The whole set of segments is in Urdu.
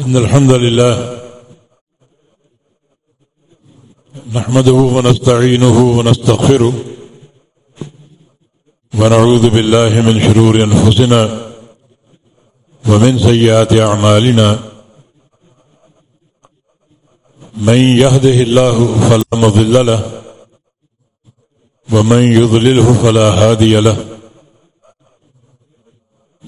إن الحمد لله نحمده ونستعينه ونستغفره ونعوذ بالله من شرور أنفسنا ومن سيئات أعمالنا من يهده الله فلا مضل له ومن يضلله فلا هادي له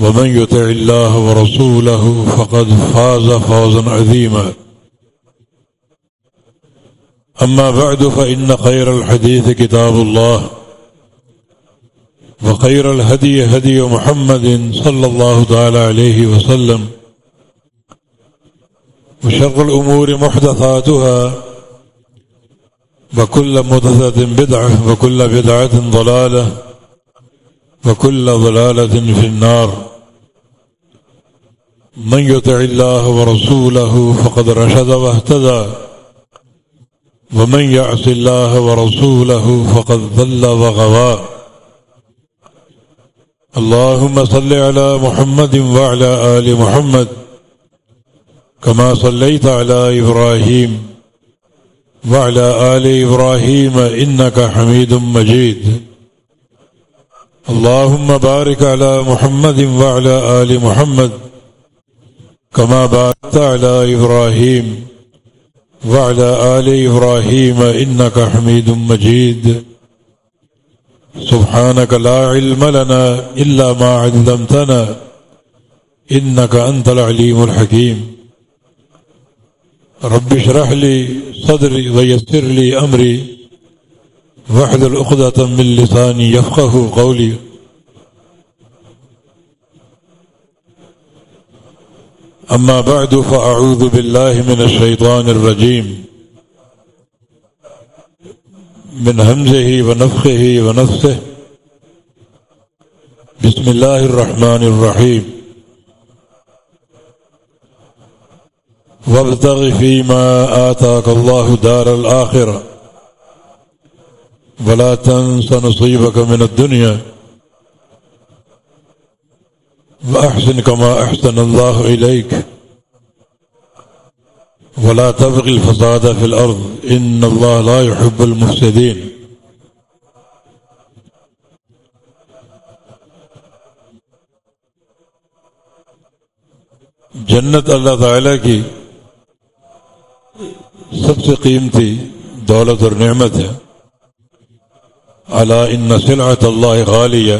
ومن يطع الله ورسوله فقد فاز فوزا عظيما. أما بعد، فإن خير الحديث كتاب الله، وخير الهدي هدي محمد صلى الله تعالى عليه وسلم، وشر الأمور محدثاتها، وكل محدثة بدعة، وكل بدعة ضلالة وكل ضلالة في النار. من يطع الله ورسوله فقد رشد واهتدى. ومن يعص الله ورسوله فقد ضل وغوى. اللهم صل على محمد وعلى آل محمد كما صليت على إبراهيم وعلى آل إبراهيم إنك حميد مجيد. اللهم بارك على محمد وعلى آل محمد كما باركت على إبراهيم وعلى آل إبراهيم إنك حميد مجيد سبحانك لا علم لنا إلا ما علمتنا إنك أنت العليم الحكيم رب اشرح لي صدري ويسر لي أمري واحلل عقدة من لساني يفقه قولي. أما بعد، فأعوذ بالله من الشيطان الرجيم. من همزه ونفخه ونفسه. بسم الله الرحمن الرحيم. وابتغ فيما آتاك الله دار الآخرة. ولا تنس نصيبك من الدنيا وأحسن كما أحسن الله إليك ولا تبغي الفساد في الأرض إن الله لا يحب المفسدين جنت اللہ تعالی کی سب سے قیمتی دولت اور نعمت ہے اللہ ان سلعت اللہ غالیہ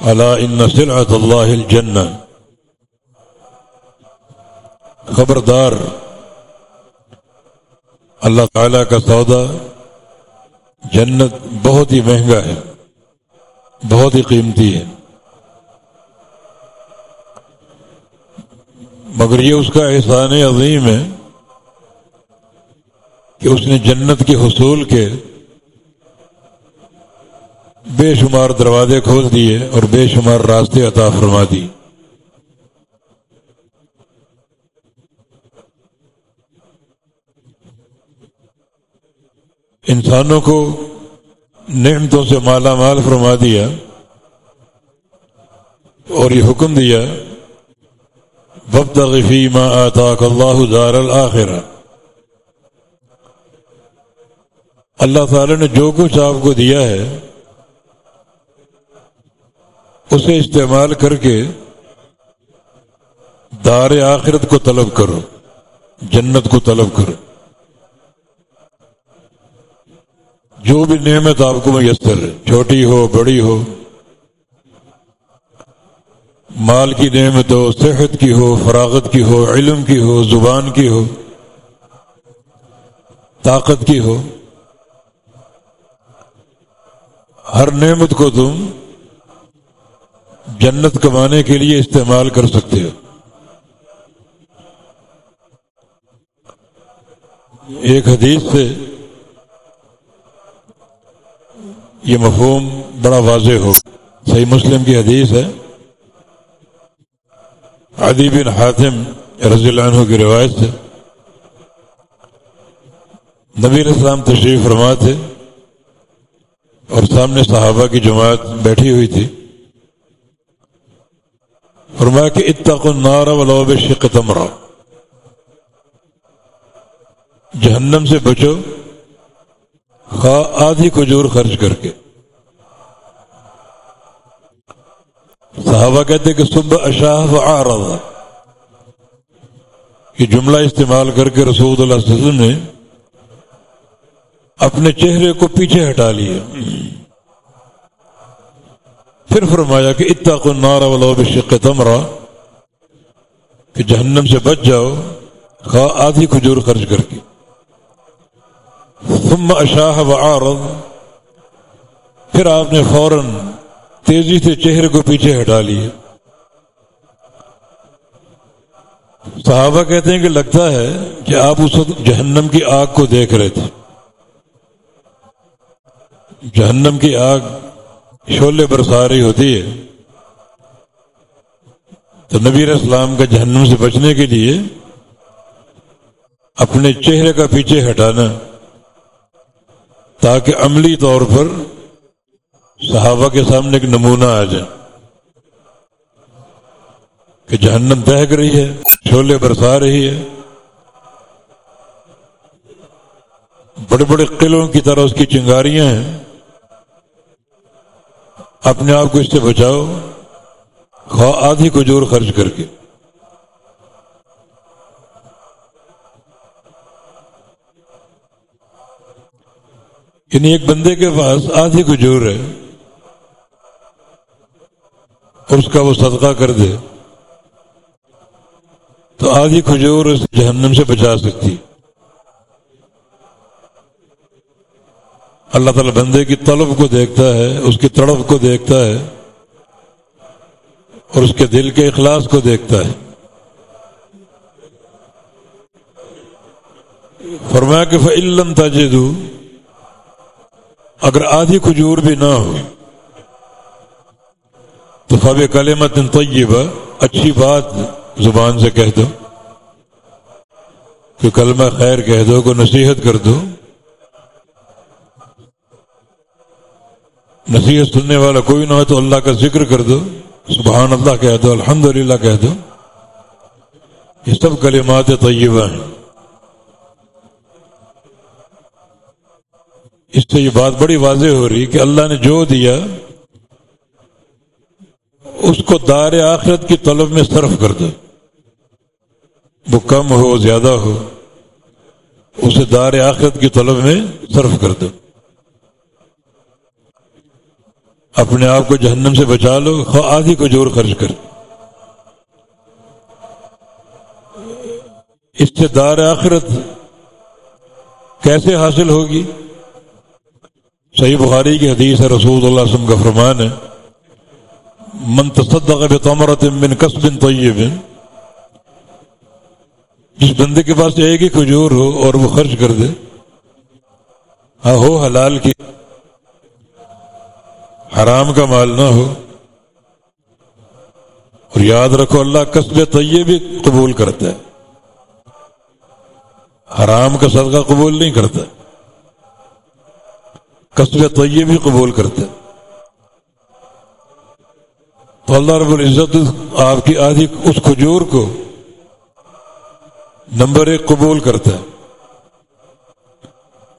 اللہ ان سلعت اللہ الجنہ خبردار. اللہ تعالی کا سودا جنت بہت ہی مہنگا ہے، بہت ہی قیمتی ہے۔ مگر یہ اس کا احسان عظیم ہے کہ اس نے جنت کے حصول کے بے شمار دروازے کھول دیے اور بے شمار راستے عطا فرما دی۔ انسانوں کو نعمتوں سے مالا مال فرما دیا اور یہ حکم دیا وب تغفی ماں آتا اللہ دار الآخرہ اللہ تعالی نے جو کچھ آپ کو دیا ہے، اسے استعمال کر کے دار آخرت کو طلب کرو، جنت کو طلب کرو۔ جو بھی نعمت آپ کو میسر ہے چھوٹی ہو، بڑی ہو، مال کی نعمت ہو، صحت کی ہو، فراغت کی ہو، علم کی ہو، زبان کی ہو، طاقت کی ہو ہر نعمت کو تم جنت کمانے کے لیے استعمال کر سکتے ہو۔ ایک حدیث سے یہ مفہوم بڑا واضح ہو۔ صحیح مسلم کی حدیث ہے۔ عدی بن حاتم رضی اللہ عنہ کی روایت سے نبی اسلام تشریف فرما تھے۔ اور سامنے صحابہ کی جماعت بیٹھی ہوئی تھی۔ فرمایا کہ اتق النار ولو بشق تمرا جہنم سے بچو۔ خواہ آدھی کھجور خرچ کر کے۔ صحابہ کہتے کہ صبح اشاہ و آ رہا یہ جملہ استعمال کر کے رسول اللہ علیہ وسلم نے اپنے چہرے کو پیچھے ہٹا لیا۔ پھر فرمایا کہ اتنا کو نارا والا بشق کہ جہنم سے بچ جاؤ، خواہ آدھی کھجور خرچ کر کے۔ ثم اشاہ و پھر آپ نے فوراً تیزی سے چہرے کو پیچھے ہٹا لیے صحابہ کہتے ہیں کہ لگتا ہے کہ آپ اس وقت جہنم کی آگ کو دیکھ رہے تھے۔ جہنم کی آگ شولے برسا رہی ہوتی ہے۔ تو نبی اسلام کا جہنم سے بچنے کے لیے اپنے چہرے کا پیچھے ہٹانا، تاکہ عملی طور پر صحابہ کے سامنے ایک نمونہ آ جائے۔ کہ جہنم دہک رہی ہے چھولے برسا رہی ہے۔ بڑے بڑے قلعوں کی طرح اس کی چنگاریاں ہیں۔ اپنے آپ کو اس سے بچاؤ، خواہ آدھی کو جور خرچ کر کے۔ یعنی ایک بندے کے پاس آدھی کو جور ہے اور اس کا وہ صدقہ کر دے، تو آدھی کھجور اس جہنم سے بچا سکتی۔ اللہ تعالی بندے کی طلب کو دیکھتا ہے، اس کی تڑپ کو دیکھتا ہے، اور اس کے دل کے اخلاص کو دیکھتا ہے۔ فرمایا کہ فعلم تاجدو اگر آدھی کھجور بھی نہ ہو، تو فب کلمت طیبہ اچھی بات زبان سے کہہ دو۔ کہ کلمہ خیر کہہ دو، کو نصیحت کر دو۔ نصیحت سننے والا کوئی نہ ہو تو اللہ کا ذکر کر دو، سبحان اللہ کہہ دو الحمد للہ کہہ دو۔ یہ سب کلمات طیبہ ہیں۔ اس سے یہ بات بڑی واضح ہو رہی کہ اللہ نے جو دیا، اس کو دار آخرت کی طلب میں صرف کر دو۔ وہ کم ہو، زیادہ ہو، اسے دار آخرت کی طلب میں صرف کر دو۔ اپنے آپ کو جہنم سے بچا لو آدھی کو جور خرچ کر۔ اس سے دار آخرت کیسے حاصل ہوگی؟ صحیح بخاری کی حدیث ہے، رسول اللہ وسلم کا فرمان ہے، من تصدق بتمرت من کسب طیب جس بندے کے پاس ایک ہی کھجور ہو اور وہ خرچ کر دے ہاں ہو حلال کی۔ حرام کا مال نہ ہو اور یاد رکھو اللہ قصب طیب بھی قبول کرتا ہے۔ حرام کا صدقہ قبول نہیں کرتا۔ قصب طیب بھی قبول کرتا ہے۔ تو اللہ رب العزت آپ کی آدھی اس کھجور کو نمبر ایک قبول کرتا ہے۔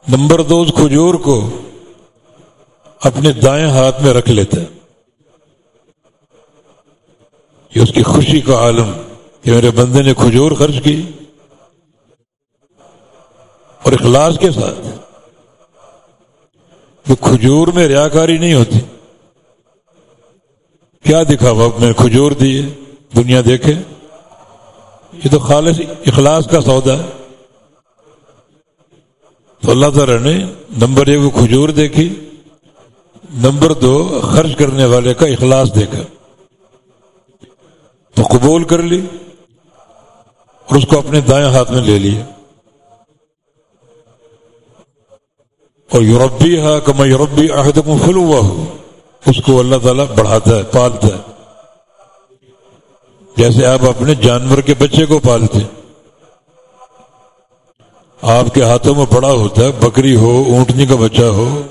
نمبر دو اس کھجور کو اپنے دائیں ہاتھ میں رکھ لیتا ہے۔ یہ اس کی خوشی کا عالم کہ میرے بندے نے کھجور خرچ کی۔ اور اخلاص کے ساتھ وہ کھجور میں ریاکاری نہیں ہوتی۔ کیا دکھا وقت میں کھجور دیے دنیا دیکھے۔ یہ تو خالص اخلاص کا سودا ہے۔ تو اللہ تعالیٰ نے نمبر ایک وہ کھجور دیکھی۔ نمبر دو، خرچ کرنے والے کا اخلاص دیکھا تو قبول کر لی اور اس کو اپنے دائیں ہاتھ میں لے لیا۔ اور یورپی ہے کہ میں یورپی عہد کو پھل ہوا ہوں اس کو اللہ تعالیٰ بڑھاتا ہے، پالتا ہے۔ جیسے آپ اپنے جانور کے بچے کو پالتے آپ کے ہاتھوں میں بڑا ہوتا ہے، بکری ہو، اونٹنی کا بچہ ہو۔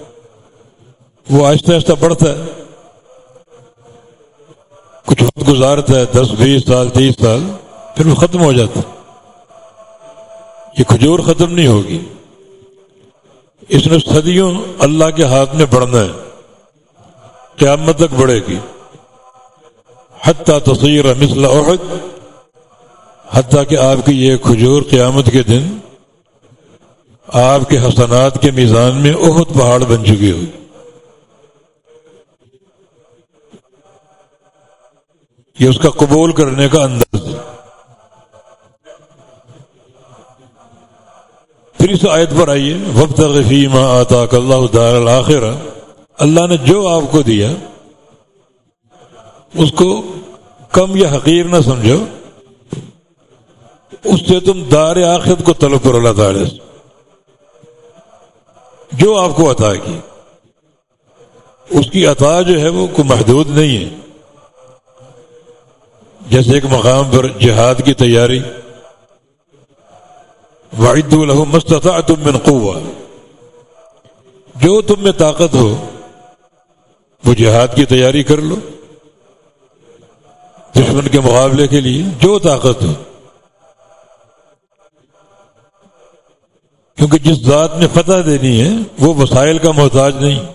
وہ آہستہ آہستہ بڑھتا ہے۔ کچھ وقت گزارتا ہے، دس، بیس سال، تیس سال، پھر وہ ختم ہو جاتا یہ کھجور ختم نہیں ہوگی۔ اس نے صدیوں اللہ کے ہاتھ میں بڑھنا ہے۔ قیامت تک بڑھے گی۔ حتیٰ تصویر مثل احد، حتیٰ کہ آپ کی یہ کھجور قیامت کے دن آپ کے حسنات کے میزان میں احد پہاڑ بن چکی ہوگی۔ یہ اس کا قبول کرنے کا انداز پھر اس آیت پر آئیے۔ وقت غفیم آتا اللہ دار الآخر اللہ نے جو آپ کو دیا، اس کو کم یا حقیر نہ سمجھو، اس سے تم دار آخرت کو طلب کرو، اللہ تعالی سے۔ جو آپ کو عطا کی، اس کی عطا جو ہے وہ کوئی محدود نہیں ہے۔ جیسے ایک مقام پر جہاد کی تیاری واحد الحم مستطا تم من قوہ جو تم میں طاقت ہو، وہ جہاد کی تیاری کر لو۔ دشمن کے مقابلے کے لیے جو طاقت ہو۔ کیونکہ جس ذات نے فتح دینی ہے، وہ وسائل کا محتاج نہیں۔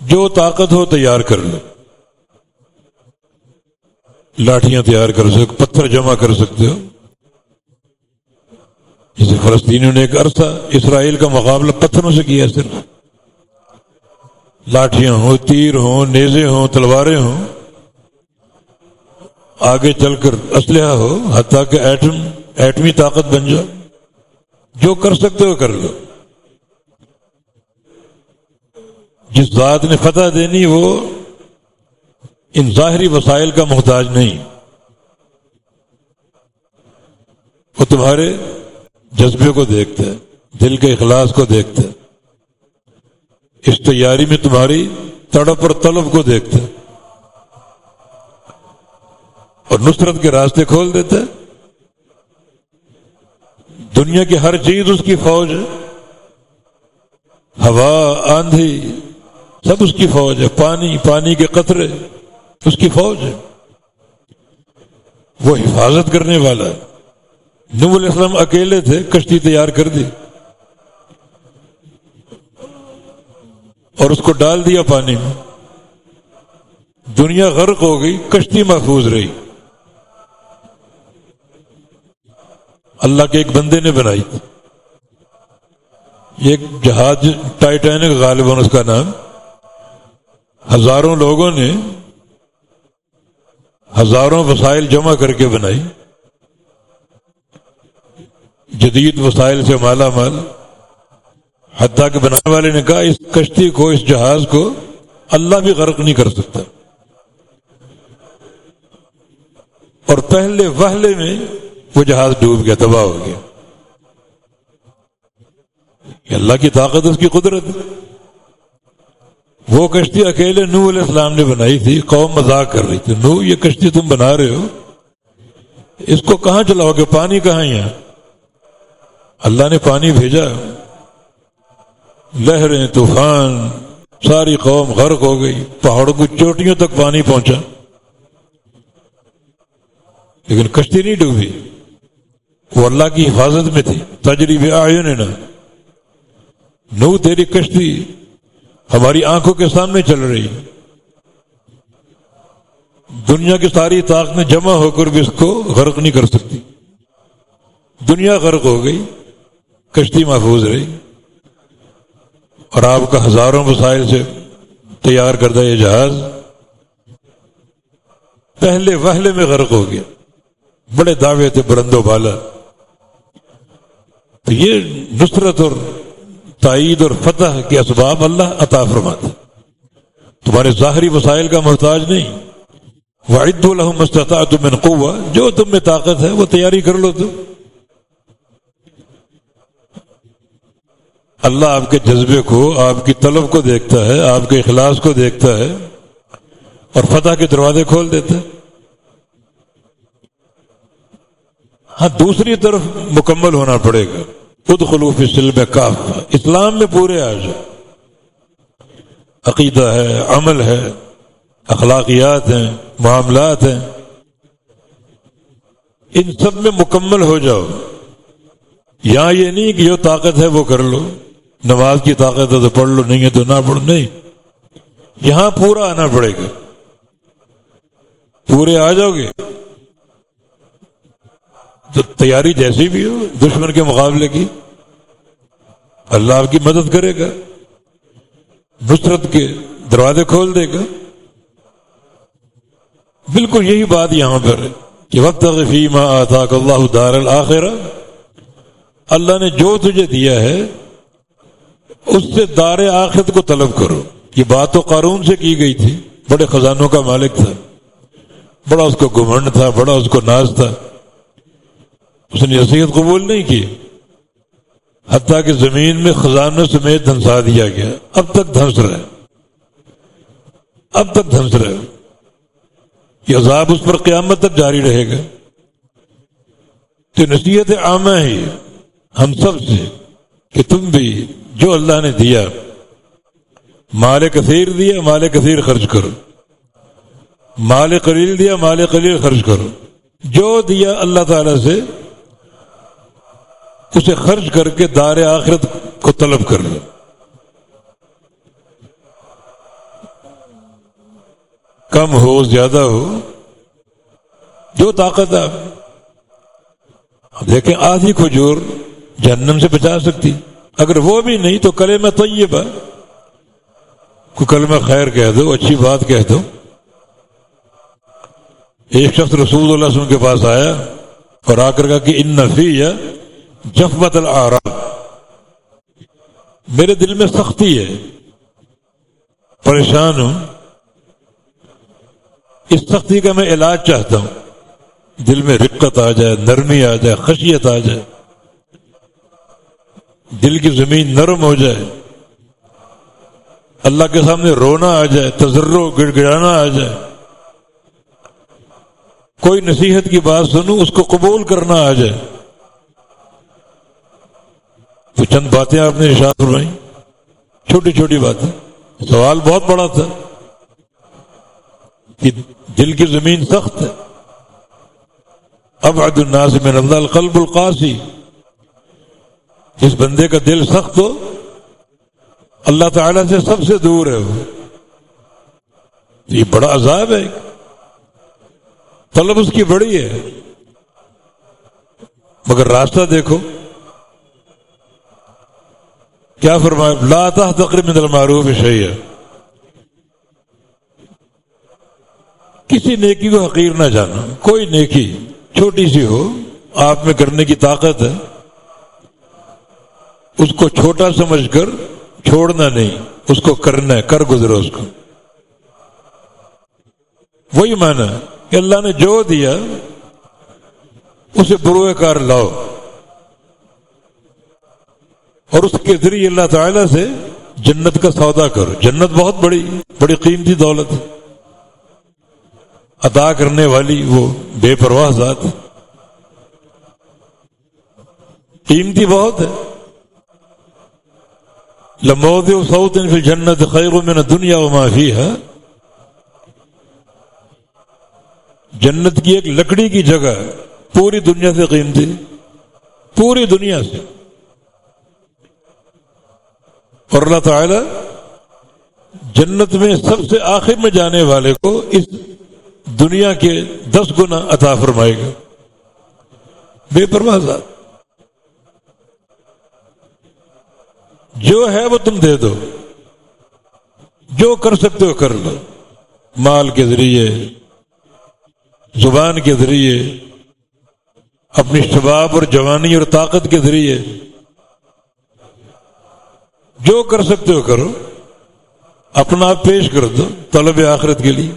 جو طاقت ہو، تیار کر لو۔ لاٹیاں تیار کر سکتے پتھر جمع کر سکتے ہو۔ جسے فلسطینیوں نے ایک عرصہ اسرائیل کا مقابلہ پتھروں سے کیا صرف۔ لاٹیاں ہوں، تیر ہوں، نیزے ہوں، تلواریں ہوں۔ آگے چل کر اسلحہ ہو، حتیٰ کہ ایٹم، ایٹمی طاقت بن جاؤ۔ جو کر سکتے ہو کر لو۔ جس ذات نے فتح دینی، وہ ان ظاہری وسائل کا محتاج نہیں۔ وہ تمہارے جذبے کو دیکھتا ہے دل کے اخلاص کو دیکھتا ہے اس تیاری میں تمہاری تڑپ اور طلب کو دیکھتا ہے اور نصرت کے راستے کھول دیتا ہے دنیا کی ہر چیز اس کی فوج ہے۔ ہوا، آندھی، سب اس کی فوج ہے۔ پانی پانی کے قطرے۔ اس کی فوج ہے۔ وہ حفاظت کرنے والا ہے۔ نو علیہ السلام اکیلے تھے، کشتی تیار کر دی۔ اور اس کو ڈال دیا پانی میں۔ دنیا غرق ہو گئی، کشتی محفوظ رہی۔ اللہ کے ایک بندے نے بنائی۔ یہ ایک جہاز، ٹائٹینک، غالباً اس کا نام۔ ہزاروں لوگوں نے ہزاروں وسائل جمع کر کے بنائی۔ جدید وسائل سے مالا مال۔ حتیٰ کہ بنانے والے نے کہا، اس کشتی کو، اس جہاز کو اللہ بھی غرق نہیں کر سکتا۔ اور پہلے وہلے میں وہ جہاز ڈوب گیا، تباہ ہو گیا۔ اللہ کی طاقت، اس کی قدرت۔ وہ کشتی اکیلے نو علیہ السلام نے بنائی تھی، قوم مذاق کر رہی تھی۔ نو یہ کشتی تم بنا رہے ہو؟ اس کو کہاں چلاؤ گے؟ پانی کہاں یہاں؟ اللہ نے پانی بھیجا۔ لہریں، طوفان، ساری قوم غرق ہو گئی۔ پہاڑوں کی چوٹیوں تک پانی پہنچا۔ لیکن کشتی نہیں ڈوبی۔ وہ اللہ کی حفاظت میں تھی۔ تجریب آئے نے نا نو تیری کشتی ہماری آنکھوں کے سامنے چل رہی دنیا کی ساری طاقتیں جمع ہو کر بھی اس کو غرق نہیں کر سکتی۔ دنیا غرق ہو گئی، کشتی محفوظ رہی۔ اور آپ کا ہزاروں مسائل سے تیار کردہ یہ جہاز پہلے وہلے میں غرق ہو گیا۔ بڑے دعوے تھے برند و بالا تو یہ نصرت اور تائید اور فتح کے اسباب اللہ عطا فرماتا تمہارے ظاہری وسائل کا محتاج نہیں۔ واحد الحم استطاعت من قوہ جو تم میں طاقت ہے وہ تیاری کر لو تو اللہ آپ کے جذبے کو، آپ کی طلب کو دیکھتا ہے، آپ کے اخلاص کو دیکھتا ہے اور فتح کے دروازے کھول دیتا ہے۔ ہاں دوسری طرف مکمل ہونا پڑے گا۔ خود خلوف سلم کاف اسلام میں پورے آ جائے عقیدہ ہے، عمل ہے، اخلاقیات ہیں، معاملات ہیں. ان سب میں مکمل ہو جاؤ. یہاں یہ نہیں کہ جو طاقت ہے وہ کر لو. نماز کی طاقت ہے تو پڑھ لو، نہیں ہے تو نہ پڑھو نہیں. یہاں پورا آنا پڑے گا. پورے آ جاؤ گے. تو تیاری جیسی بھی ہو، دشمن کے مقابلے کی، اللہ آپ کی مدد کرے گا نصرت کے دروازے کھول دے گا۔ بالکل یہی بات یہاں پر ہے کہ وقت فیما آتا اللہ دار الآخرہ اللہ نے جو تجھے دیا ہے، اس سے دار آخرت کو طلب کرو۔ یہ بات تو قارون سے کی گئی تھی، بڑے خزانوں کا مالک تھا، بڑا اس کو گمنڈ تھا، بڑا اس کو ناز تھا۔ اس نے نصیحت قبول نہیں کی۔ حتیٰ کہ زمین میں خزانوں سمیت دھنسا دیا گیا۔ اب تک دھنس رہے۔ اب تک دھنس رہے۔ یہ عذاب اس پر قیامت تک جاری رہے گا۔ تو نصیحت عامہ ہے ہم سب سے کہ تم بھی جو اللہ نے دیا، مال کثیر دیا، مال کثیر خرچ کرو۔ مال قلیل دیا، مال قلیل خرچ کرو۔ جو دیا اللہ تعالی سے اسے خرچ کر کے دار آخرت کو طلب کر لو کم ہو، زیادہ ہو، جو طاقت آپ دیکھیں آدھی کھجور جہنم سے بچا سکتی۔ اگر وہ بھی نہیں تو کلے میں طیبہ۔ کو کل میں خیر کہہ دو، اچھی بات کہہ دو۔ ایک شخص رسول اللہ وسلم کے پاس آیا اور آ کر کہا کہ ان نفی یا جفت العراب میرے دل میں سختی ہے۔ پریشان ہوں۔ اس سختی کا میں علاج چاہتا ہوں۔ دل میں رقت آ جائے، نرمی آ جائے، خشیت آ جائے۔ دل کی زمین نرم ہو جائے۔ اللہ کے سامنے رونا آ جائے تجرو گڑ گڑانا آ جائے۔ کوئی نصیحت کی بات سنوں، اس کو قبول کرنا آ جائے۔ تو چند باتیں آپ نے ارشاد فرمائی چھوٹی چھوٹی باتیں۔ سوال بہت بڑا تھا کہ دل کی زمین سخت ہے۔ اب عد الناس من اللہ القلب القاسی۔ جس بندے کا دل سخت ہو، اللہ تعالی سے سب سے دور ہے وہ۔ یہ بڑا عذاب ہے۔ طلب اس کی بڑی ہے۔ مگر راستہ دیکھو۔ کیا فرمایا؟ لا تقریب من المعروف شیء کسی نیکی کو حقیر نہ جانا. کوئی نیکی چھوٹی سی ہو، آپ میں کرنے کی طاقت ہے، اس کو چھوٹا سمجھ کر چھوڑنا نہیں، اس کو کرنا ہے، کر گزرو اس کو۔ وہی مانا کہ اللہ نے جو دیا، اسے بروئے کار لاؤ۔ اور اس کے ذریعے اللہ تعالی سے جنت کا سودا کرو۔ جنت بہت بڑی بڑی قیمتی دولت ادا کرنے والی وہ بے پرواہ ذات قیمتی بہت ہے۔ لمود سعود فی جنت خیر میں دنیا و معافی ہے جنت کی ایک لکڑی کی جگہ پوری دنیا سے قیمتی، پوری دنیا سے۔ اور اللہ تعالی جنت میں سب سے آخر میں جانے والے کو اس دنیا کے دس گنا عطا فرمائے گا۔ بے پرواہ ذات۔ جو ہے وہ تم دے دو۔ جو کر سکتے ہو کر لو۔ مال کے ذریعے، زبان کے ذریعے، اپنی شباب اور جوانی اور طاقت کے ذریعے۔ جو کر سکتے ہو کرو، اپنا آپ پیش کر دو طلب آخرت کے لیے۔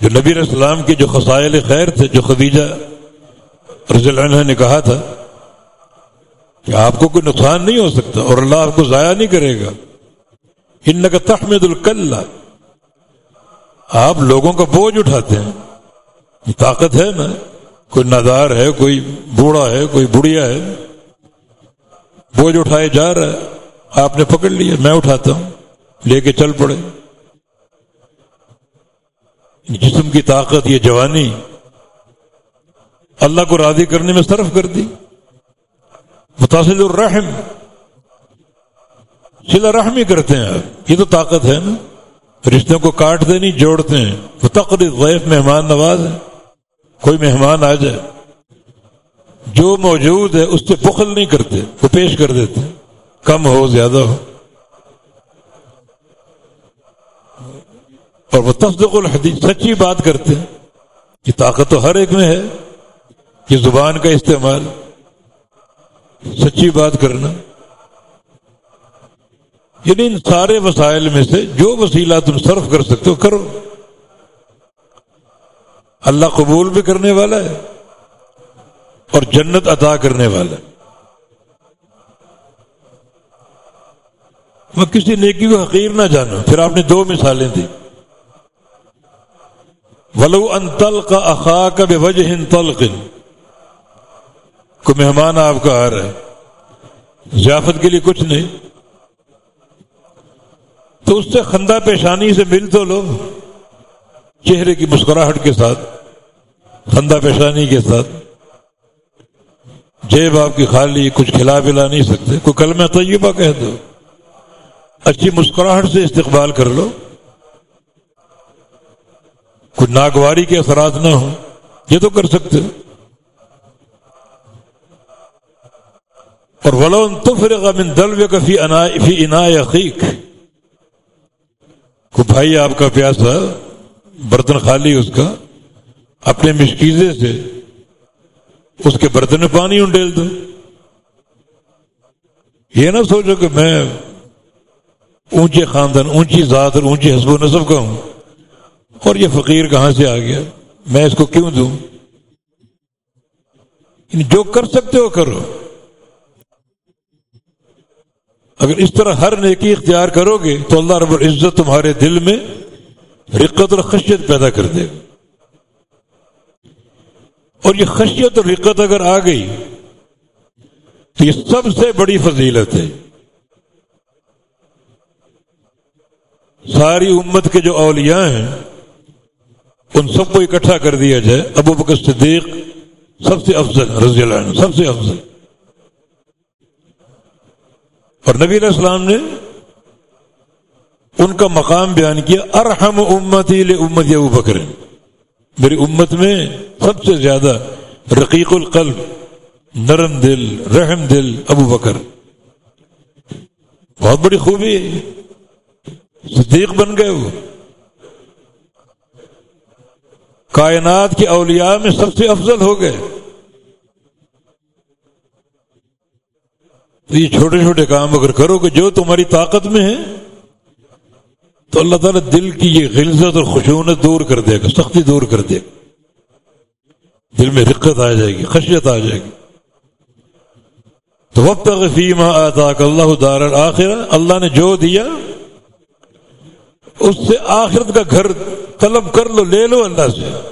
جو نبی السلام کے جو خسائل خیر تھے، جو خدیجہ رضی اللہ عنہ نے کہا تھا کہ آپ کو کوئی نقصان نہیں ہو سکتا اور اللہ آپ کو ضائع نہیں کرے گا۔ ان کا تحمد آپ لوگوں کا بوجھ اٹھاتے ہیں۔ یہ طاقت ہے نا، کوئی نادار ہے، کوئی بوڑھا ہے، کوئی بڑھیا ہے۔ بوجھ اٹھائے جا رہا ہے۔ آپ نے پکڑ لیا، میں اٹھاتا ہوں، لے کے چل پڑے۔ جسم کی طاقت یہ جوانی اللہ کو راضی کرنے میں صرف کر دی۔ متاثر الرحم۔ سلا رحم ہی کرتے ہیں آپ۔ یہ تو طاقت ہے نا۔ رشتوں کو کاٹتے نہیں، جوڑتے ہیں۔ وہ تقریب غیف مہمان نواز ہے کوئی مہمان آ جائے۔ جو موجود ہے اس سے بخل نہیں کرتے، وہ پیش کر دیتے کم ہو، زیادہ ہو۔ اور وہ تصدق الحدیث سچی بات کرتے ہیں کہ طاقت تو ہر ایک میں ہے کہ زبان کا استعمال۔ سچی بات کرنا۔ یعنی ان سارے وسائل میں سے جو وسیلہ تم صرف کر سکتے ہو، کرو۔ اللہ قبول بھی کرنے والا ہے۔ اور جنت عطا کرنے والا۔ ہے میں کسی نیکی کو حقیر نہ جانا پھر آپ نے دو مثالیں دی۔ ولو ان کا اخا کا بے وجہ کو مہمان آپ کا آ رہا ہے۔ ضیافت کے لیے کچھ نہیں۔ تو اس سے خندہ پیشانی سے مل تو لو۔ چہرے کی مسکراہٹ کے ساتھ، خندہ پیشانی کے ساتھ۔ جیب آپ کی خالی کچھ کھلا پلا نہیں سکتے۔ کوئی کلمہ طیبہ کہہ دو۔ اچھی مسکراہٹ سے استقبال کر لو۔ کوئی ناگواری کے اثرات نہ ہوں۔ یہ تو کر سکتے۔ اور ولون تو من دلو کا فی انا عقیق کو بھائی آپ کا پیاسا، برتن خالی اس کا، اپنے مشکیزے سے اس کے برتن میں پانی انڈیل دو۔ یہ نہ سوچو کہ میں اونچے خاندان، اونچی ذات اور اونچی حسب و نصب کا ہوں۔ اور یہ فقیر کہاں سے آ گیا؟ میں اس کو کیوں دوں؟ یعنی جو کر سکتے ہو کرو۔ اگر اس طرح ہر نیکی اختیار کرو گے تو اللہ رب العزت تمہارے دل میں رقت اور خشیت پیدا کر دے گا۔ اور یہ خشیت اور رقت اگر آ گئی تو یہ سب سے بڑی فضیلت ہے۔ ساری امت کے جو اولیاء ہیں، ان سب کو اکٹھا کر دیا جائے۔ ابو بکر صدیق سب سے افضل، رضی اللہ عنہ سب سے افضل۔ اور نبی علیہ السلام نے ان کا مقام بیان کیا، ارحم امتی امت ابو بکر۔ میری امت میں سب سے زیادہ رقیق القلب، نرم دل، رحم دل ابو بکر۔ بہت بڑی خوبی ہے۔ صدیق بن گئے وہ۔ کائنات کے اولیاء میں سب سے افضل ہو گئے۔ تو یہ چھوٹے چھوٹے کام اگر کرو کہ جو تمہاری طاقت میں ہے تو اللہ تعالیٰ دل کی یہ غلزت اور خشونت دور کر دے گا، سختی دور کر دے گا۔ دل میں رقت آ جائے گی، خشیت آ جائے گی۔ تو وقت فیم آتا اللہ دار آخر اللہ نے جو دیا، اس سے آخرت کا گھر طلب کر لو، لے لو اللہ سے۔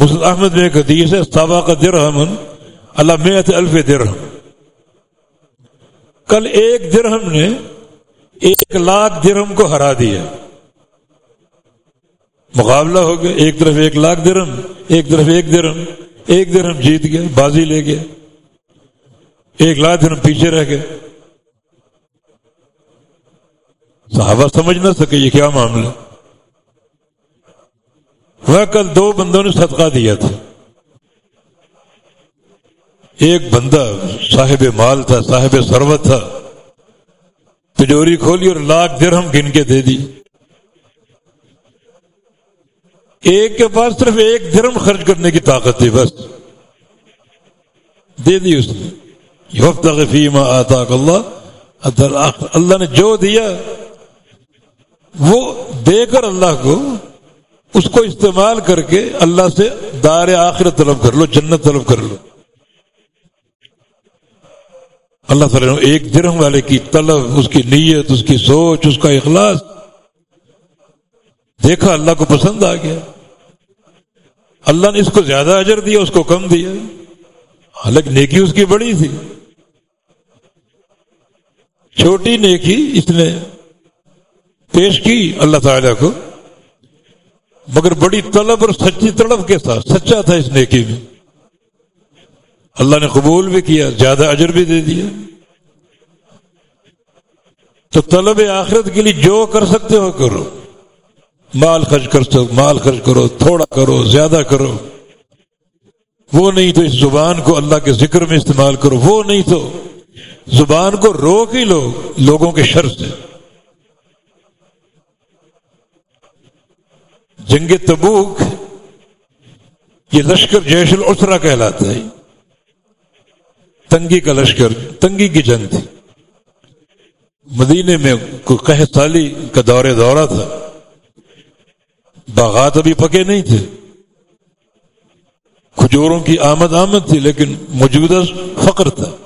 مسلم احمد میں ایک حدیث ہے صابہ کا درہم، اللہ میں الف درہم۔ کل ایک درہم نے ایک لاکھ درہم کو ہرا دیا۔ مقابلہ ہو گیا، ایک طرف ایک لاکھ درہم، ایک طرف ایک درہم ایک درہم جیت گیا، بازی لے گیا۔ ایک لاکھ درہم پیچھے رہ گئے صحابہ سمجھ نہ سکے یہ کیا معاملہ۔ وہ کل دو بندوں نے صدقہ دیا تھا۔ ایک بندہ صاحب مال تھا، صاحب سروت تھا۔ تجوری کھولی اور لاکھ درہم گن کے دے دی۔ ایک کے پاس صرف ایک درم خرچ کرنے کی طاقت تھی بس۔ دے دی اس نے۔ یوفت فیم آتا اللہ۔ اللہ نے جو دیا، وہ دے کر اللہ کو، اس کو استعمال کر کے اللہ سے دار آخر طلب کر لو، جنت طلب کر لو۔ اللہ تعالیٰ نے ایک درہم والے کی طلب، اس کی نیت، اس کی سوچ، اس کا اخلاص دیکھا، اللہ کو پسند آ گیا۔ اللہ نے اس کو زیادہ اجر دیا، اس کو کم دیا۔ حالانکہ نیکی اس کی بڑی تھی۔ چھوٹی نیکی اس نے پیش کی اللہ تعالی کو، مگر بڑی طلب اور سچی طلب کے ساتھ، سچا تھا اس نیکی میں۔ اللہ نے قبول بھی کیا، زیادہ اجر بھی دے دیا۔ تو طلب آخرت کے لیے جو کر سکتے ہو کرو۔ مال خرچ کر سکو مال خرچ کرو، تھوڑا کرو، زیادہ کرو۔ وہ نہیں تو اس زبان کو اللہ کے ذکر میں استعمال کرو، وہ نہیں تو زبان کو روک ہی لو، لوگوں کے شر سے۔ جنگ تبوک، یہ لشکر جیش الاسرا کہلاتا ہے۔ تنگی کا لشکر، تنگی کی جنگ تھی۔ مدینے میں کوئی سالی کا دورے دورہ تھا۔ باغات ابھی پکے نہیں تھے۔ کھجوروں کی آمد آمد تھی، لیکن موجودہ فقر تھا۔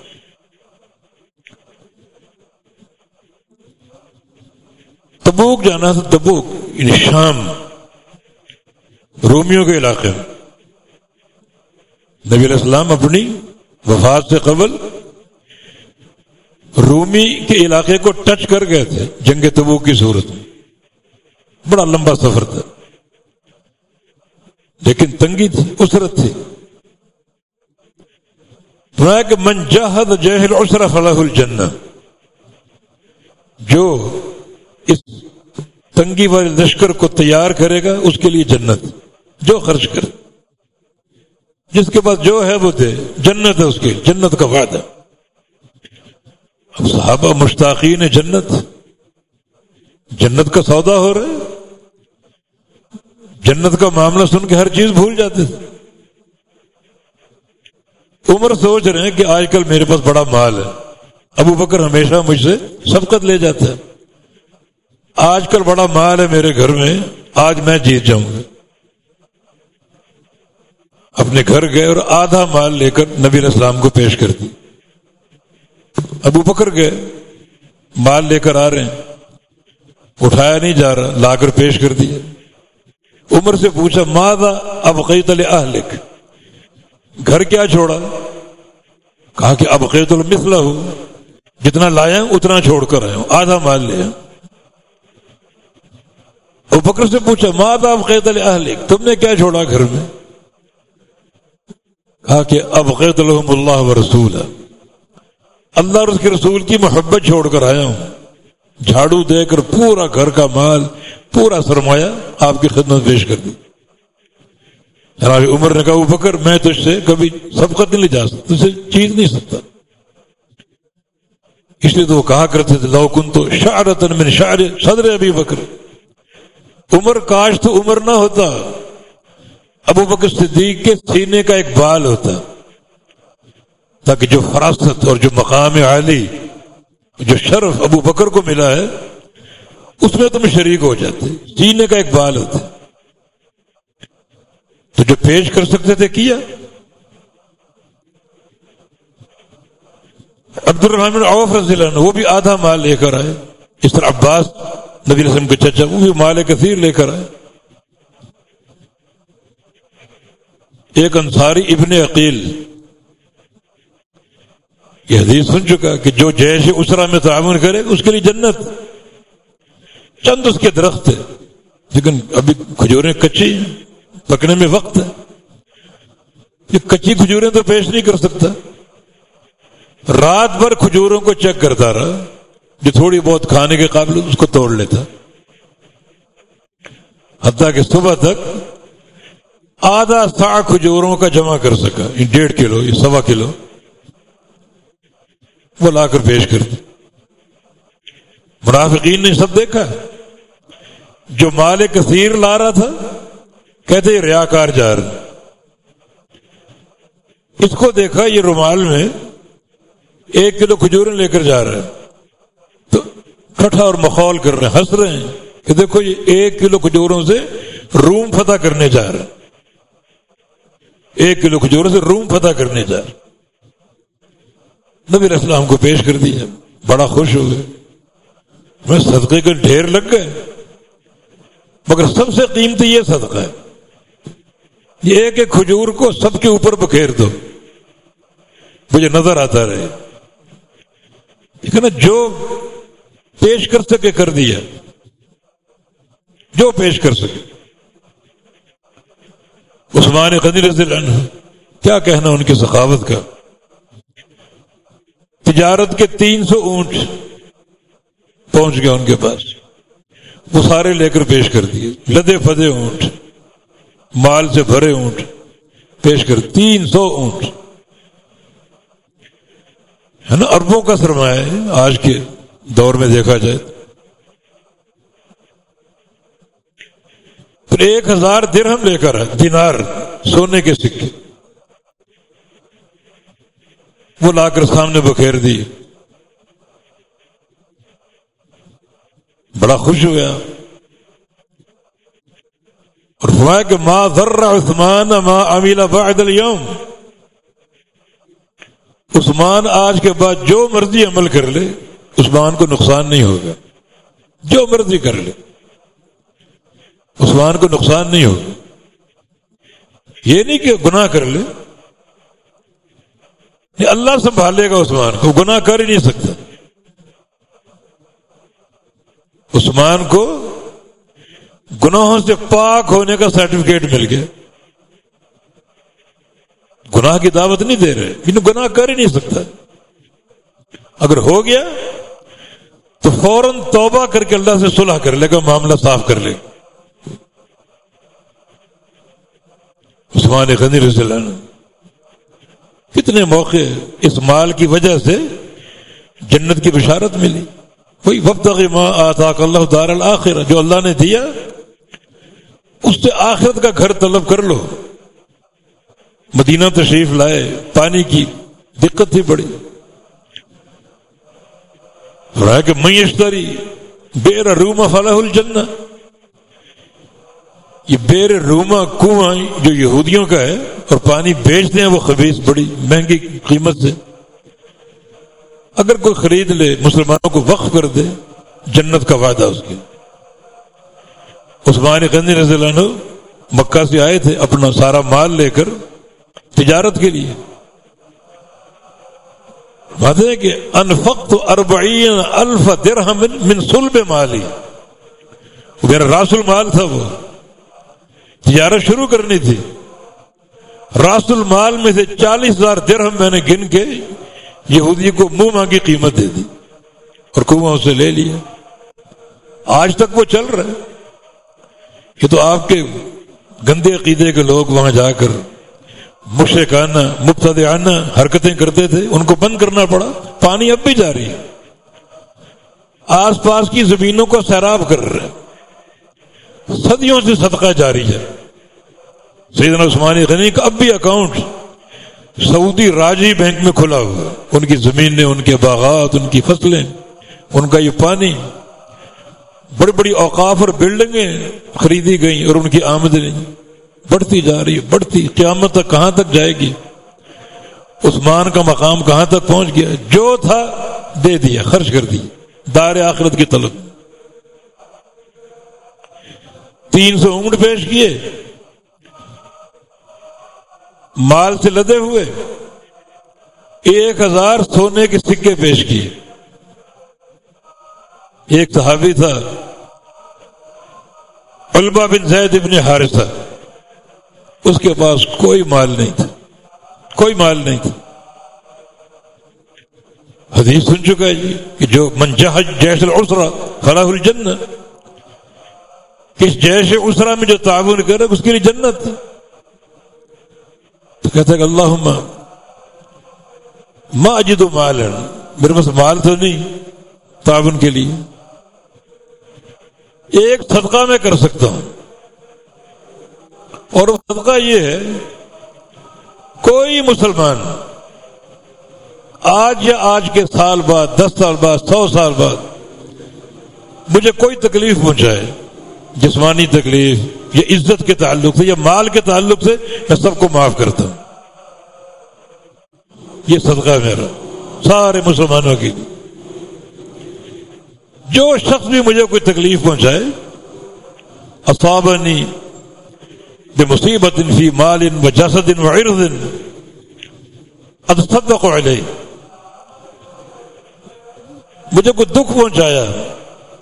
تبوک جانا تھا، تبوک ان یعنی شام۔ رومیوں کے علاقے میں۔ نبی علیہ السلام اپنی وفات سے قبل رومی کے علاقے کو ٹچ کر گئے تھے، جنگ تبوک کی صورت میں۔ بڑا لمبا سفر تھا۔ لیکن تنگی تھی اسرت تھی۔ کہ من جاہد جہل اسرا فلاح الجنہ۔ جو اس تنگی والے لشکر کو تیار کرے گا، اس کے لیے جنت۔ جو خرچ کرے۔ جس کے پاس جو ہے وہ دے۔ جنت ہے اس کی۔ جنت کا وعدہ اب صحابہ مشتاقین جنت۔ جنت کا سودا ہو رہا ہے۔ جنت کا معاملہ سن کے ہر چیز بھول جاتے تھے عمر سوچ رہے ہیں کہ آج کل میرے پاس بڑا مال ہے۔ ابو بکر ہمیشہ مجھ سے سبقت لے جاتا ہے۔ آج کل بڑا مال ہے میرے گھر میں۔ آج میں جیت جاؤں گا۔ اپنے گھر گئے اور آدھا مال لے کر نبی علیہ السلام کو پیش کر دی۔ ابو بکر گئے، مال لے کر آ رہے ہیں۔ اٹھایا نہیں جا رہا، لا کر پیش کر دیا۔ عمر سے پوچھا مادا اب قیت اہلک گھر کیا چھوڑا؟ کہا کہ اب قیت المثلا ہو جتنا لایا اتنا چھوڑ کر آئے آدھا مال لیا وہ بکر سے پوچھا مادا اب قید اہلک تم نے کیا چھوڑا گھر میں؟ کہا کہ اب قید الحم اللہ و رسول اللہ اور اس کے رسول کی محبت چھوڑ کر آیا ہوں۔ جھاڑو دے کر پورا گھر کا مال، پورا سرمایہ آپ کی خدمت پیش کر دی۔ جناب عمر نے کہا بکر میں تجھ سے کبھی سبقت نہیں لے جا سکتا تجھے چیز نہیں سکتا۔ اس لیے تو وہ کہا کرتے تھے، لو کن تو شارتن من شعر صدر ابھی بکر۔ عمر کاش تو عمر نہ ہوتا۔ ابو بکر صدیق کے سینے کا ایک بال ہوتا تاکہ جو فراست اور جو مقام عالی، جو شرف ابو بکر کو ملا ہے، اس میں تم شریک ہو جاتے، سینے کا ایک بال ہوتا۔ تو جو پیش کر سکتے تھے، کیا؟ عبد الرحمن عوف رضی اللہ عنہ، وہ بھی آدھا مال لے کر آئے۔ اس طرح عباس نبی رسم کے چچا، وہ بھی مال کثیر لے کر آئے۔ ایک انصاری ابن عقیل۔ یہ حدیث سن چکا کہ جو جیسے اسرا میں تعاون کرے اس کے لیے جنت۔ چند اس کے درخت ہے لیکن ابھی کھجوریں کچی ہیں، پکنے میں وقت ہے۔ یہ کچی کھجوریں تو پیش نہیں کر سکتا۔ رات بھر کھجوروں کو چیک کرتا رہا، جو تھوڑی بہت کھانے کے قابل، اس کو توڑ لیتا۔ حتیٰ کہ صبح تک آدھا سا کھجوروں کا جمع کر سکا یہ ڈیڑھ کلو یہ سوا کلو، وہ لا کر پیش کر دی منافقین نے سب دیکھا۔ جو مال کثیر لا رہا تھا، کہتے ریا کار جا رہا۔ اس کو دیکھا، یہ رومال میں ایک کلو کھجوریں لے کر جا رہا ہے۔ تو کٹھا اور مخول کر رہے ہیں، ہنس رہے ہیں کہ دیکھو، یہ ایک کلو کھجوروں سے روم فتح کرنے جا رہا ہے۔ ایک کلو کھجوروں سے روم فتح کرنے جا نبی اسلام کو پیش کر دیا۔ بڑا خوش ہو گئے۔ میں صدقے کے ڈھیر لگ گئے۔ مگر سب سے قیمتی یہ صدقہ ہے۔ یہ ایک ایک کھجور کو سب کے اوپر بکھیر دو۔ مجھے نظر آتا رہے۔ نا جو پیش کر سکے کر دیا۔ جو پیش کر سکے۔ عثمان قدیر رضی اللہ عنہ، کیا کہنا ان کی ثقافت کا؟ تجارت کے تین سو اونٹ پہنچ گیا ان کے پاس۔ وہ سارے لے کر پیش کر دیے۔ لدے فدے اونٹ، مال سے بھرے اونٹ پیش کر، تین سو اونٹ۔ ہے نا؟ اربوں کا سرمایہ ہے۔ آج کے دور میں دیکھا جائے پھر ایک ہزار درہم لے کر دینار سونے کے سکے۔ وہ لا کر سامنے بکھیر دی۔ بڑا خوش ہوا اور ہوا کہ ماں ذرا عثمان ماں امیلا بعد اليوم۔ عثمان آج کے بعد جو مرضی عمل کر لے، عثمان کو نقصان نہیں ہوگا۔ جو مرضی کر لے۔ عثمان کو نقصان نہیں ہوگا۔ یہ نہیں کہ گناہ کر لے۔ اللہ سنبھالے گا عثمان کو، گناہ کر ہی نہیں سکتا۔ عثمان کو گناہوں سے پاک ہونے کا سرٹیفکیٹ مل گیا۔ گناہ کی دعوت نہیں دے رہے۔ لیکن گناہ کر ہی نہیں سکتا۔ اگر ہو گیا تو فوراً توبہ کر کے اللہ سے صلح کر لے گا، معاملہ صاف کر لے گا۔ عثمان غنی رضی اللہ عنہ۔ کتنے موقع اس مال کی وجہ سے جنت کی بشارت ملی۔ وہی وقت ماں آتا اللہ دار الآخر جو اللہ نے دیا، اس سے آخرت کا گھر طلب کر لو۔ مدینہ تشریف لائے، پانی کی دقت تھی بڑی رائے کہ میشتری بیر روما فلاح الجنہ۔ یہ بیر روما کنواں جو یہودیوں کا ہے اور پانی بیچتے ہیں، وہ خبیص بڑی مہنگی قیمت سے۔ اگر کوئی خرید لے، مسلمانوں کو وقف کر دے، جنت کا وعدہ اس کے۔ عثمان غنی رضی اللہ عنہ مکہ سے آئے تھے اپنا سارا مال لے کر تجارت کے لیے۔ بات ہے کہ انفقت اربعین الف درہم من سلب مالی۔ میرا راس المال تھا وہ۔ تجارت شروع کرنی تھی۔ راس المال میں سے چالیس ہزار درہم میں نے گن کے یہودی کو منہ مانگی قیمت دے دی اور کنواں اسے لے لیا۔ آج تک وہ چل رہا ہے۔ یہ تو آپ کے گندے عقیدے کے لوگ وہاں جا کر مشرق آنا مفت آنا حرکتیں کرتے تھے۔ ان کو بند کرنا پڑا۔ پانی اب بھی جاری ہے۔ آس پاس کی زمینوں کو سیراب کر رہے صدیوں سے صدقہ جاری ہے۔ سیدنا عثمانی غنی کا اب بھی اکاؤنٹ سعودی راجی بینک میں کھلا ہوا ان کی زمینیں ان کے باغات، ان کی فصلیں، ان کا یہ پانی، بڑی بڑی اوقاف اور بلڈنگیں خریدی گئیں اور ان کی آمدنی بڑھتی جا رہی بڑھتی، قیامت تک کہاں تک جائے گی؟ عثمان کا مقام کہاں تک پہنچ گیا؟ جو تھا دے دیا، خرچ کر دی۔ دار آخرت کی طلب۔ تین سو اونٹ پیش کیے۔ مال سے لدے ہوئے۔ ایک ہزار سونے کے سکے پیش کیے۔ ایک صحابی تھا۔ علبا بن زید ابن حارثہ اس کے پاس کوئی مال نہیں تھا۔ کوئی مال نہیں تھا۔ حدیث سن چکا ہے جی کہ جو منجہ جیش العسرا خلاف الجنہ۔ اس جیش اسرا میں جو تعاون کرے اس کے لیے جنت تو کہتا کہ اللہ ما اجد مالن میرے پاس مال تو نہیں، تعاون کے لیے۔ ایک صدقہ میں کر سکتا ہوں۔ اور وہ صدقہ یہ ہے، کوئی مسلمان آج یا آج کے سال بعد، دس سال بعد، سو سال بعد مجھے کوئی تکلیف پہنچائے۔ جسمانی تکلیف یا عزت کے تعلق سے یا مال کے تعلق سے میں سب کو معاف کرتا ہوں۔ یہ صدقہ ہے میرا، سارے مسلمانوں کی جو شخص بھی مجھے کوئی تکلیف پہنچائے، اصابنی بے مصیبت فی مال و جسد و عرض اتصدق علیہ۔ مجھے کوئی دکھ پہنچایا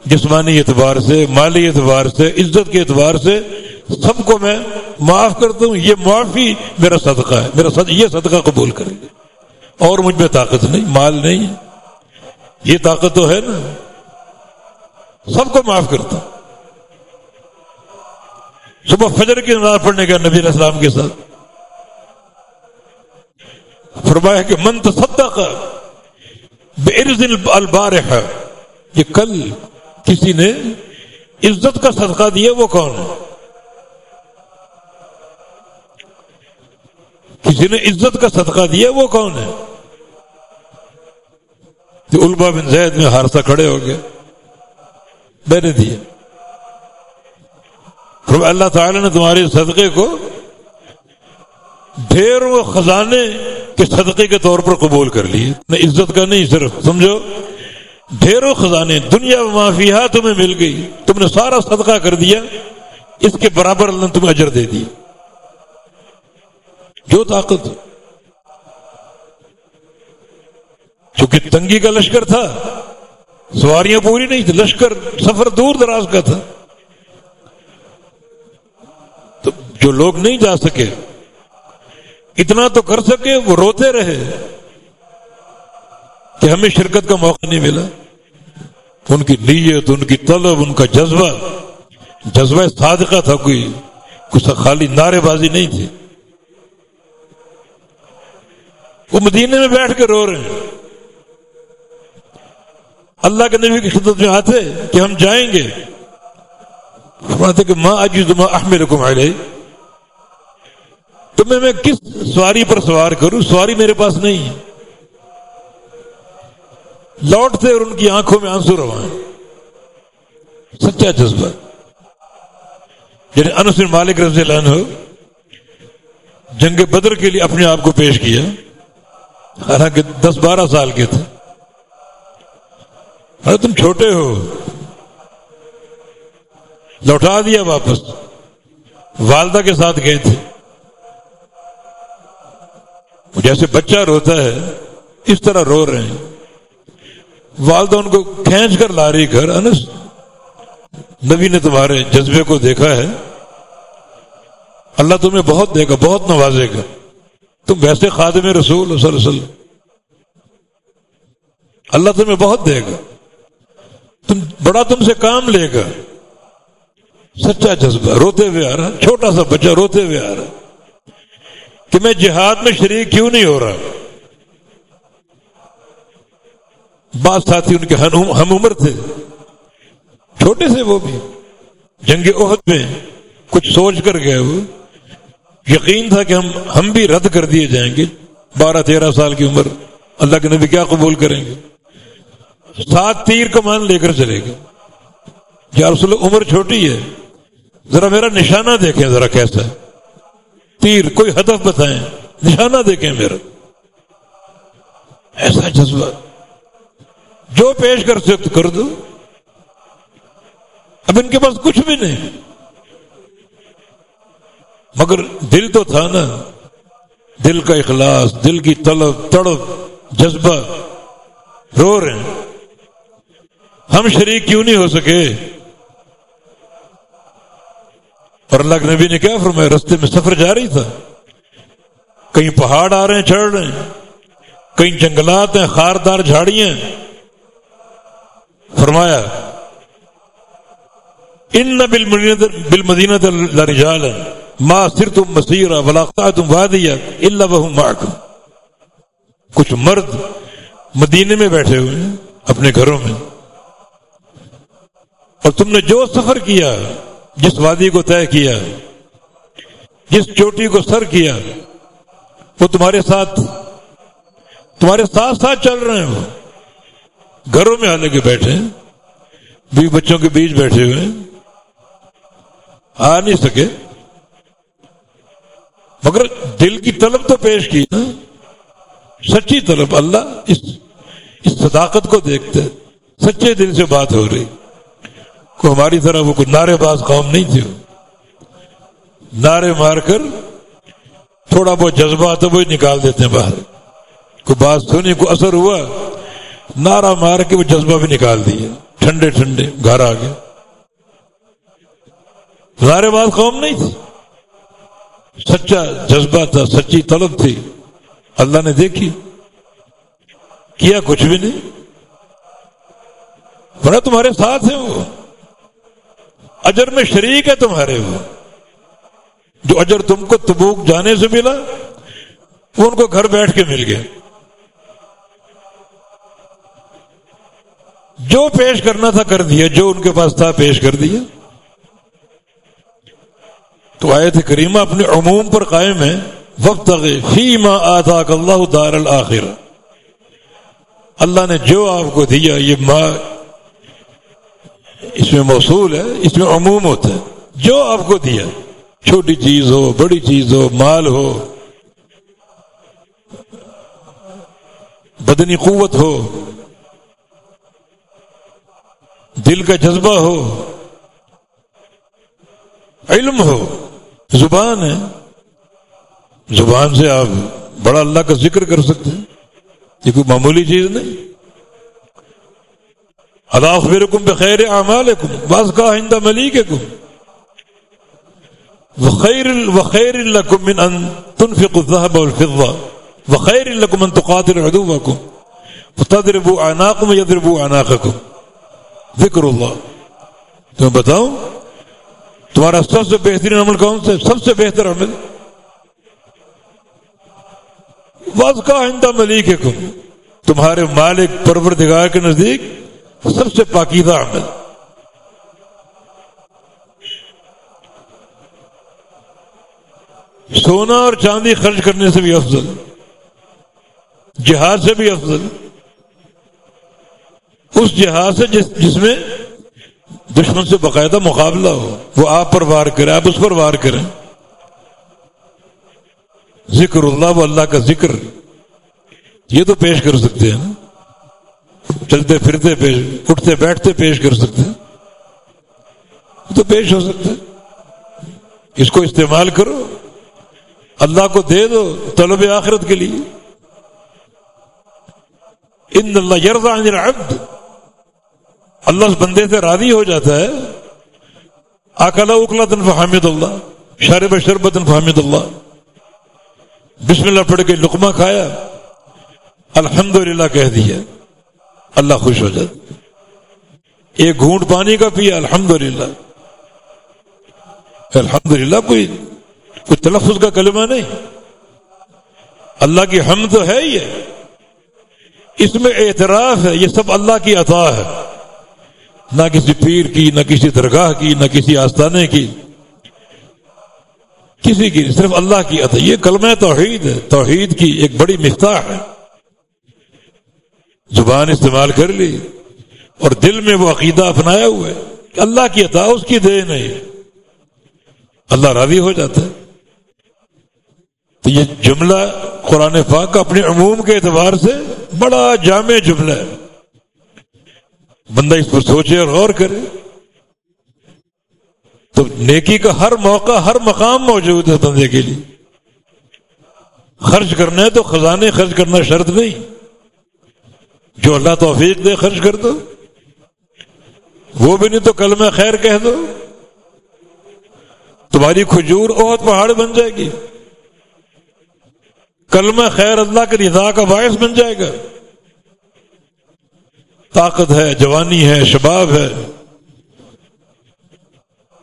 جسمانی اعتبار سے، مالی اعتبار سے، عزت کے اعتبار سے سب کو میں معاف کرتا ہوں، یہ معافی میرا صدقہ ہے، میرا صدقہ یہ صدقہ قبول کریں گے۔ اور مجھ میں طاقت نہیں، مال نہیں یہ طاقت تو ہے نا۔ سب کو معاف کرتا ہوں۔ صبح فجر کی نماز پڑھنے کا نبی اسلام کے ساتھ۔ فرمایا کہ من تصدق بے البارح، یہ کل کسی نے عزت کا صدقہ دیا وہ کون ہے؟ کسی نے عزت کا صدقہ دیا وہ کون ہے؟ البا بن زید میں ہارسا کھڑے ہو گئے، میں نے دیا۔ پھر اللہ تعالی نے تمہارے صدقے کو ڈھیر و خزانے کے صدقے کے طور پر قبول کر لیے۔ عزت کا نہیں، صرف سمجھو۔ ڈھیروں خزانے، دنیا معافیا تمہیں مل گئی۔ تم نے سارا صدقہ کر دیا، اس کے برابر اللہ نے تمہیں اجر دے دیا جو طاقت، چونکہ تنگی کا لشکر تھا، سواریاں پوری نہیں تھی لشکر سفر دور دراز کا تھا۔ تو جو لوگ نہیں جا سکے، اتنا تو کر سکے، وہ روتے رہے۔ کہ ہمیں شرکت کا موقع نہیں ملا۔ ان کی نیت، ان کی طلب، ان کا جذبہ۔ جذبہ صادقہ تھا کوئی کچھ خالی نعرے بازی نہیں تھی۔ وہ مدینے میں بیٹھ کے رو رہے ہیں۔ اللہ کے نبی کی خدمت میں آتے کہ ہم جائیں گے۔ فرماتے کہ ماں آج تمہیں احمد کو مارے تمہیں میں کس سواری پر سوار کروں؟ سواری میرے پاس نہیں ہے۔ لوٹتے اور ان کی آنکھوں میں آنسو روائیں سچا جذبہ۔ یعنی انس بن مالک رضی اللہ عنہ جنگ بدر کے لیے اپنے آپ کو پیش کیا۔ حالانکہ دس بارہ سال کے تھے۔ ارے تم چھوٹے ہو۔ لوٹا دیا واپس۔ والدہ کے ساتھ گئے تھے۔ جیسے بچہ روتا ہے، اس طرح رو رہے ہیں۔ والدہ ان کو کھینچ کر لا رہی گھر، انس، نبی نے تمہارے جذبے کو دیکھا ہے۔ اللہ تمہیں بہت دے گا، بہت نوازے گا۔ تم ویسے خادم رسول صلی اللہ علیہ وسلم۔ اللہ تمہیں بہت دے گا۔ تم، بڑا تم سے کام لے گا۔ سچا جذبہ، روتے ہوئے آ رہا۔ چھوٹا سا بچہ روتے ہوئے آ رہا۔ کہ میں جہاد میں شریک کیوں نہیں ہو رہا؟ بعض ساتھی ان کے ہم عمر تھے۔ چھوٹے سے وہ بھی۔ جنگ عہد میں کچھ سوچ کر گئے وہ۔ یقین تھا کہ ہم ہم بھی رد کر دیے جائیں گے۔ بارہ تیرہ سال کی عمر۔ اللہ کے نبی کیا قبول کریں گے؟ سات تیر کمان لے کر چلے گا یا رسول عمر چھوٹی ہے۔ ذرا میرا نشانہ دیکھیں، ذرا کیسا تیر، کوئی ہدف بتائیں۔ نشانہ دیکھیں میرا۔ ایسا جذبہ۔ جو پیش کر سکتے کر دو۔ اب ان کے پاس کچھ بھی نہیں۔ مگر دل تو تھا نا۔ دل کا اخلاص، دل کی طلب، تڑپ، جذبہ۔ رو رہے ہیں۔ ہم شریک کیوں نہیں ہو سکے؟ اور اللہ کے نبی نے کیا فرمایا؟ رستے میں سفر جاری تھا۔ کہیں پہاڑ آ رہے ہیں، چڑھ رہے ہیں۔ کہیں جنگلات ہیں، خاردار جھاڑیاں فرمایا ان بل مدینہ رجال ماں سر تم مسیرا ولاقہ تم وادیا اللہ بہم کچھ مرد مدینے میں بیٹھے ہوئے ہیں، اپنے گھروں میں۔ اور تم نے جو سفر کیا، جس وادی کو طے کیا، جس چوٹی کو سر کیا، وہ تمہارے ساتھ تمہارے ساتھ ساتھ چل رہے ہیں وہ گھروں میں آنے کے بیٹھے ہیں بھی بچوں کے بیچ بیٹھے ہوئے ہیں۔ آ نہیں سکے۔ مگر دل کی طلب تو پیش کی۔ نا سچی طلب۔ اللہ اس اس صداقت کو دیکھتے سچے دل سے بات ہو رہی۔ کو ہماری طرح وہ کوئی نعرے باز قوم نہیں تھی۔ نعرے مار کر تھوڑا بہت جذبہ تو وہی نکال دیتے ہیں باہر۔ کوئی بات سنی کو اثر ہوا۔ نعرہ مار کے وہ جذبہ بھی نکال دیے۔ ٹھنڈے ٹھنڈے، گھر آ گئے نعرے باز قوم نہیں تھی۔ سچا جذبہ تھا، سچی طلب تھی۔ اللہ نے دیکھی۔ کیا کچھ بھی نہیں۔ بڑا تمہارے ساتھ ہیں وہ۔ اجر میں شریک ہے تمہارے وہ۔ جو اجر تم کو تبوک جانے سے ملا، وہ ان کو گھر بیٹھ کے مل گیا۔ جو پیش کرنا تھا کر دیا، جو ان کے پاس تھا پیش کر دیا۔ تو آئے تھے کریمہ اپنے عموم پر قائم ہے۔ وقت فی ماں آتا اللہ دار الآخر اللہ نے جو آپ کو دیا، یہ ماں اس میں موصول ہے، اس میں عموم ہوتا ہے۔ جو آپ کو دیا، چھوٹی چیز ہو، بڑی چیز ہو، مال ہو، بدنی قوت ہو دل کا جذبہ ہو، علم ہو، زبان ہے۔ زبان سے آپ بڑا اللہ کا ذکر کر سکتے ہیں۔ یہ کوئی معمولی چیز نہیں۔ اللہ کم بخیر اعمال کم بعض کا آئندہ ملیک کم وخیر وخیر الکم من ان تنفق الذهب والفضه وخیر الکم ان تقاتل عدوكم وتضربوا اعناقكم يضربوا اعناقكم ذکر اللہ۔ تو بتاؤں؟ تمہارا سب سے بہترین عمل کون سے سب سے بہتر عمل۔ واز کا آئندہ ملیک ہے تمہارے مالک پروردگار کے نزدیک سب سے پاکیزہ عمل۔ سونا اور چاندی خرچ کرنے سے بھی افضل۔ جہاز سے بھی افضل۔ اس جہاز سے جس جس میں دشمن سے باقاعدہ مقابلہ ہو، وہ آپ پر وار کرے، آپ اس پر وار کریں۔ ذکر اللہ و اللہ کا ذکر، یہ تو پیش کر سکتے ہیں نا۔ چلتے پھرتے پیش، اٹھتے بیٹھتے پیش کر سکتے ہیں۔ تو پیش ہو سکتے اس کو استعمال کرو۔ اللہ کو دے دو طلب آخرت کے لیے۔ ان اللہ یرزا العبد۔ اللہ اس بندے سے راضی ہو جاتا ہے۔ اکلا اکلا تن فحمد اللہ شرب شربت فحمد اللہ۔ بسم اللہ پڑھ کے لقمہ کھایا الحمد للہ کہہ دیا۔ اللہ خوش ہو جاتا ایک گھونٹ پانی کا پیا الحمد للہ الحمد للہ کوئی کوئی تلفظ کا کلمہ نہیں۔ اللہ کی حمد تو ہے یہ اس میں اعتراف ہے، یہ سب اللہ کی عطا ہے۔ نہ کسی پیر کی، نہ کسی درگاہ کی، نہ کسی آستانے کی۔ کسی کی، صرف اللہ کی عطا۔ یہ کلمہ توحید ہے۔ توحید کی ایک بڑی مفتاح ہے۔ زبان استعمال کر لی۔ اور دل میں وہ عقیدہ اپنایا ہوا ہے کہ اللہ کی عطا، اس کی دے نہیں اللہ راضی ہو جاتا ہے۔ تو یہ جملہ قرآن پاک کا اپنے عموم کے اعتبار سے بڑا جامع جملہ ہے۔ بندہ اس پر سوچے اور غور کرے تو نیکی کا ہر موقع، ہر مقام موجود ہے بندے کے لیے۔ خرچ کرنا ہے تو خزانے خرچ کرنا شرط نہیں۔ جو اللہ توفیق دے خرچ کر دو۔ وہ بھی نہیں تو کل میں خیر کہہ دو۔ تمہاری کھجور بہت پہاڑ بن جائے گی۔ کل میں خیر اللہ کے رضا کا باعث بن جائے گا۔ طاقت ہے، جوانی ہے، شباب ہے۔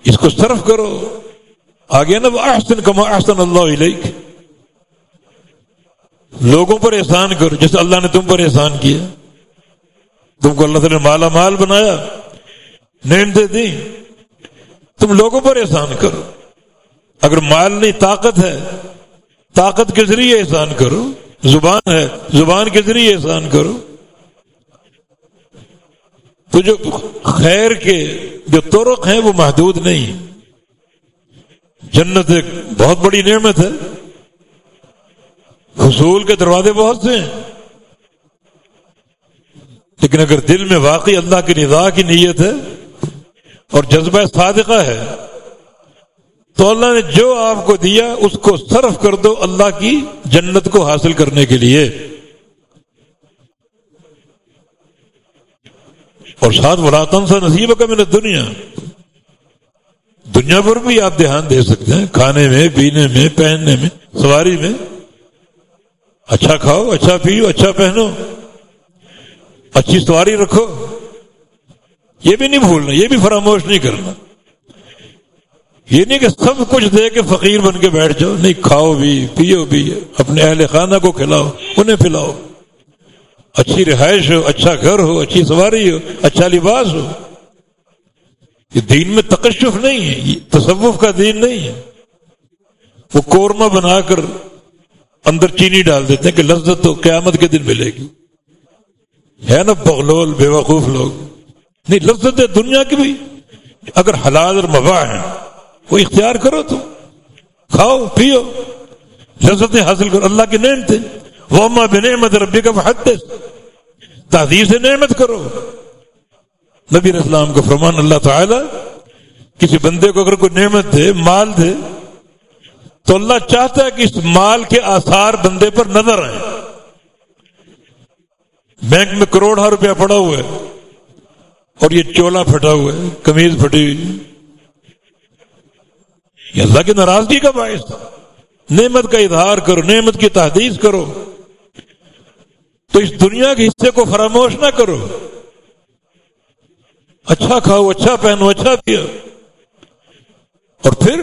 اس کو صرف کرو۔ آگے نا وہ احسن کما احسن اللہ علیہ لوگوں پر احسان کرو، جیسے اللہ نے تم پر احسان کیا۔ تم کو اللہ تعالی نے مالا مال بنایا نعمتیں دی۔ تم لوگوں پر احسان کرو۔ اگر مال نہیں، طاقت ہے، طاقت کے ذریعے احسان کرو۔ زبان ہے، زبان کے ذریعے احسان کرو۔ تو جو خیر کے جو طرق ہیں وہ محدود نہیں۔ جنت ایک بہت بڑی نعمت ہے۔ حصول کے دروازے بہت سے ہیں۔ لیکن اگر دل میں واقعی اللہ کی ندا کی نیت ہے اور جذبہ صادقہ ہے، تو اللہ نے جو آپ کو دیا، اس کو صرف کر دو اللہ کی جنت کو حاصل کرنے کے لیے۔ اور ساتھ ولاتن سا نصیب کا میں نے دنیا دنیا پر بھی آپ دھیان دے سکتے ہیں، کھانے میں، پینے میں، پہننے میں، سواری میں۔ اچھا کھاؤ اچھا پیو اچھا پہنو۔ اچھی سواری رکھو۔ یہ بھی نہیں بھولنا، یہ بھی فراموش نہیں کرنا۔ یہ نہیں کہ سب کچھ دے کے فقیر بن کے بیٹھ جاؤ، نہیں کھاؤ بھی، پیو بھی، اپنے اہل خانہ کو کھلاؤ، انہیں پلاؤ۔ اچھی رہائش ہو اچھا گھر ہو، اچھی سواری ہو اچھا لباس ہو۔ یہ دین میں تکشف نہیں ہے، یہ تصوف کا دین نہیں ہے۔ وہ کورما بنا کر اندر چینی ڈال دیتے ہیں کہ لذت تو قیامت کے دن ملے گی۔ ہے نا بغلول، بے وقوف لوگ۔ نہیں، لذت دنیا کی بھی۔ اگر حلال اور مباح ہیں، وہ اختیار کرو تو۔ کھاؤ، پیو۔ لذتیں حاصل کرو۔ اللہ کی نعمتیں۔ وہ بنعمت ربی کا حد تحدیر سے نعمت کرو۔ نبی اسلام کا فرمان اللہ تعالی، کسی بندے کو اگر کوئی نعمت دے، مال دے، تو اللہ چاہتا ہے کہ اس مال کے آثار بندے پر نظر آئے۔ بینک میں کروڑا روپیہ پڑا ہوا ہے، اور یہ چولا پھٹا ہوا ہے کمیز پھٹی ہوئی۔ یہ اللہ کی ناراضگی کا باعث۔ تھا نعمت کا اظہار کرو، نعمت کی تحدیث کرو۔ تو اس دنیا کے حصے کو فراموش نہ کرو۔ اچھا کھاؤ اچھا پہنو اچھا پیا اور پھر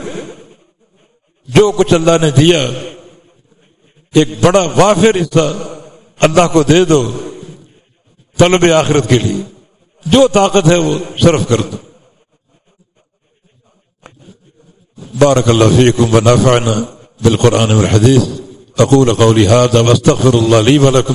جو کچھ اللہ نے دیا، ایک بڑا وافر حصہ اللہ کو دے دو طلب آخرت کے لیے۔ جو طاقت ہے وہ صرف کر دو۔ بارک اللہ فیکم ونفعنا بالقرآن والحدیث۔ اقول قولی هذا واستغفر اللہ لی ولکم